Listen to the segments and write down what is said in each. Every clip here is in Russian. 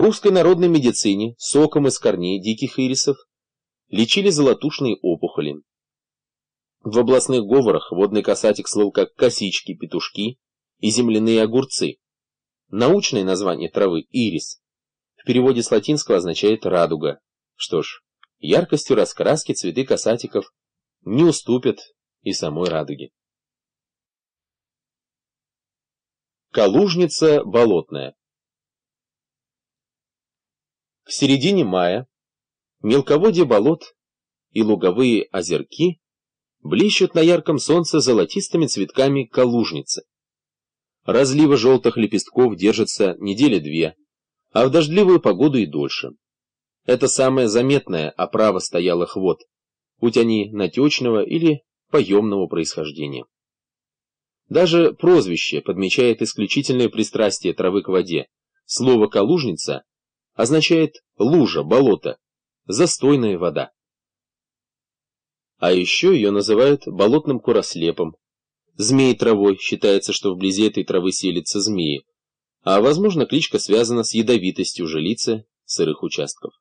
Русской народной медицине соком из корней диких ирисов лечили золотушные опухоли. В областных говорах водный касатик слыл как косички, петушки и земляные огурцы. Научное название травы – ирис. В переводе с латинского означает радуга. Что ж, яркостью раскраски цветы касатиков не уступят и самой радуге. Калужница болотная В середине мая мелководье болот и луговые озерки блещут на ярком солнце золотистыми цветками калужницы. Разлива желтых лепестков держится недели две, а в дождливую погоду и дольше. Это самая заметная оправа стоялых вод, будь они натечного или поемного происхождения. Даже прозвище подмечает исключительное пристрастие травы к воде. Слово «калужница» означает лужа, болото, застойная вода. А еще ее называют болотным курослепом. Змей травой, считается, что вблизи этой травы селятся змеи, а возможно кличка связана с ядовитостью жилицы сырых участков.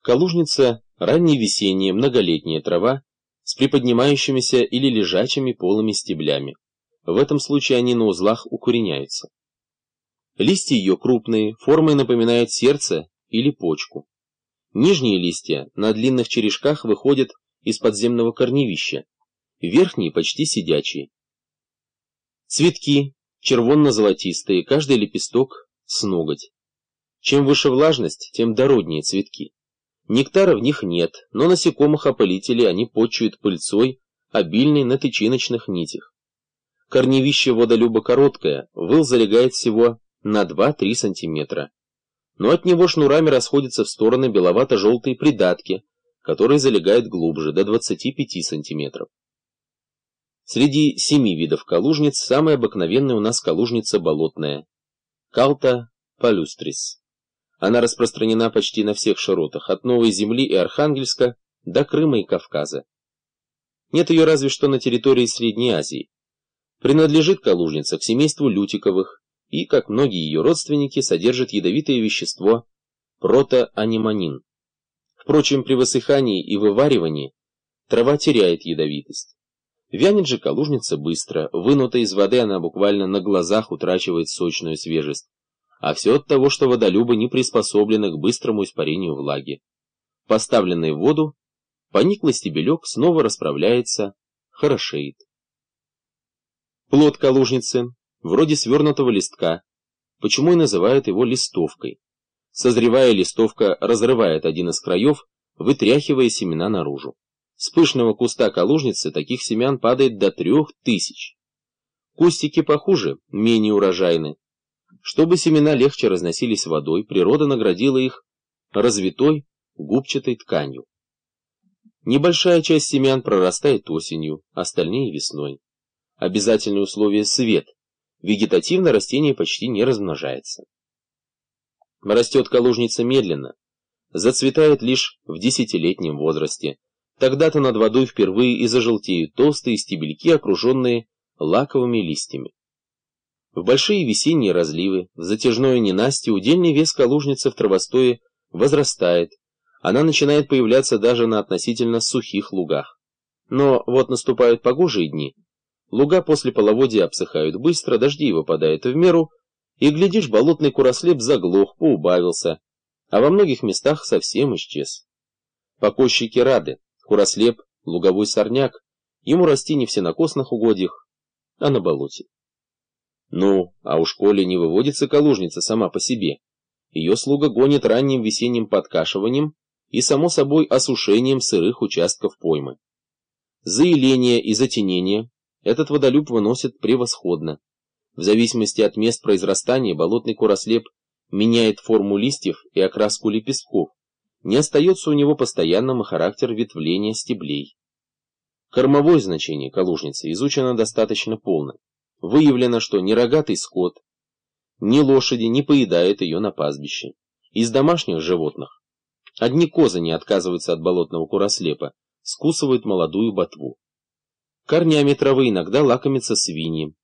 Калужница – ранняя весенняя многолетняя трава с приподнимающимися или лежачими полыми стеблями. В этом случае они на узлах укореняются. Листья ее крупные, формой напоминают сердце или почку. Нижние листья на длинных черешках выходят из подземного корневища, верхние почти сидячие. Цветки червонно-золотистые, каждый лепесток с ноготь. Чем выше влажность, тем дороднее цветки. Нектара в них нет, но насекомых-опылителей они почуют пыльцой, обильной на тычиночных нитях. Корневище водолюба короткое, выл залегает всего на 2-3 сантиметра. Но от него шнурами расходятся в стороны беловато-желтые придатки, которые залегают глубже, до 25 сантиметров. Среди семи видов калужниц самая обыкновенная у нас калужница болотная – Калта палюстрис. Она распространена почти на всех широтах, от Новой Земли и Архангельска до Крыма и Кавказа. Нет ее разве что на территории Средней Азии. Принадлежит калужница к семейству лютиковых и, как многие ее родственники, содержит ядовитое вещество протоаниманин. Впрочем, при высыхании и вываривании трава теряет ядовитость. Вянет же калужница быстро, вынутая из воды она буквально на глазах утрачивает сочную свежесть. А все от того, что водолюбы не приспособлены к быстрому испарению влаги. Поставленный в воду, пониклый стебелек снова расправляется, хорошеет. Плод калужницы, вроде свернутого листка, почему и называют его листовкой. Созревая листовка разрывает один из краев, вытряхивая семена наружу. С пышного куста калужницы таких семян падает до трех тысяч. Кустики похуже, менее урожайны, чтобы семена легче разносились водой, природа наградила их развитой губчатой тканью. Небольшая часть семян прорастает осенью, остальные весной. Обязательное условие – свет. Вегетативно растение почти не размножается. Растет калужница медленно, зацветает лишь в десятилетнем возрасте. Тогда-то над водой впервые и зажелтеют толстые стебельки, окруженные лаковыми листьями. В большие весенние разливы, в затяжное ненастье удельный вес калужницы в травостое возрастает, она начинает появляться даже на относительно сухих лугах. Но вот наступают погожие дни, луга после половодья обсыхают быстро, дожди выпадают в меру, и, глядишь, болотный курослеп заглох, поубавился, а во многих местах совсем исчез. Покойщики рады, курослеп, луговой сорняк, ему расти не в сенокосных угодьях, а на болоте. Ну, а у школе не выводится калужница сама по себе. Ее слуга гонит ранним весенним подкашиванием и, само собой, осушением сырых участков поймы. Заиление и затенение этот водолюб выносит превосходно. В зависимости от мест произрастания болотный курослеп меняет форму листьев и окраску лепестков. Не остается у него постоянным и характер ветвления стеблей. Кормовое значение калужницы изучено достаточно полно. Выявлено, что ни рогатый скот, ни лошади не поедают ее на пастбище. Из домашних животных одни козы не отказываются от болотного курослепа, скусывают молодую ботву. Корнями травы иногда лакомятся свиньи.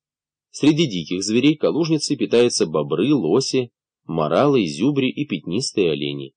Среди диких зверей калужницы питаются бобры, лоси, моралы, зюбри и пятнистые олени.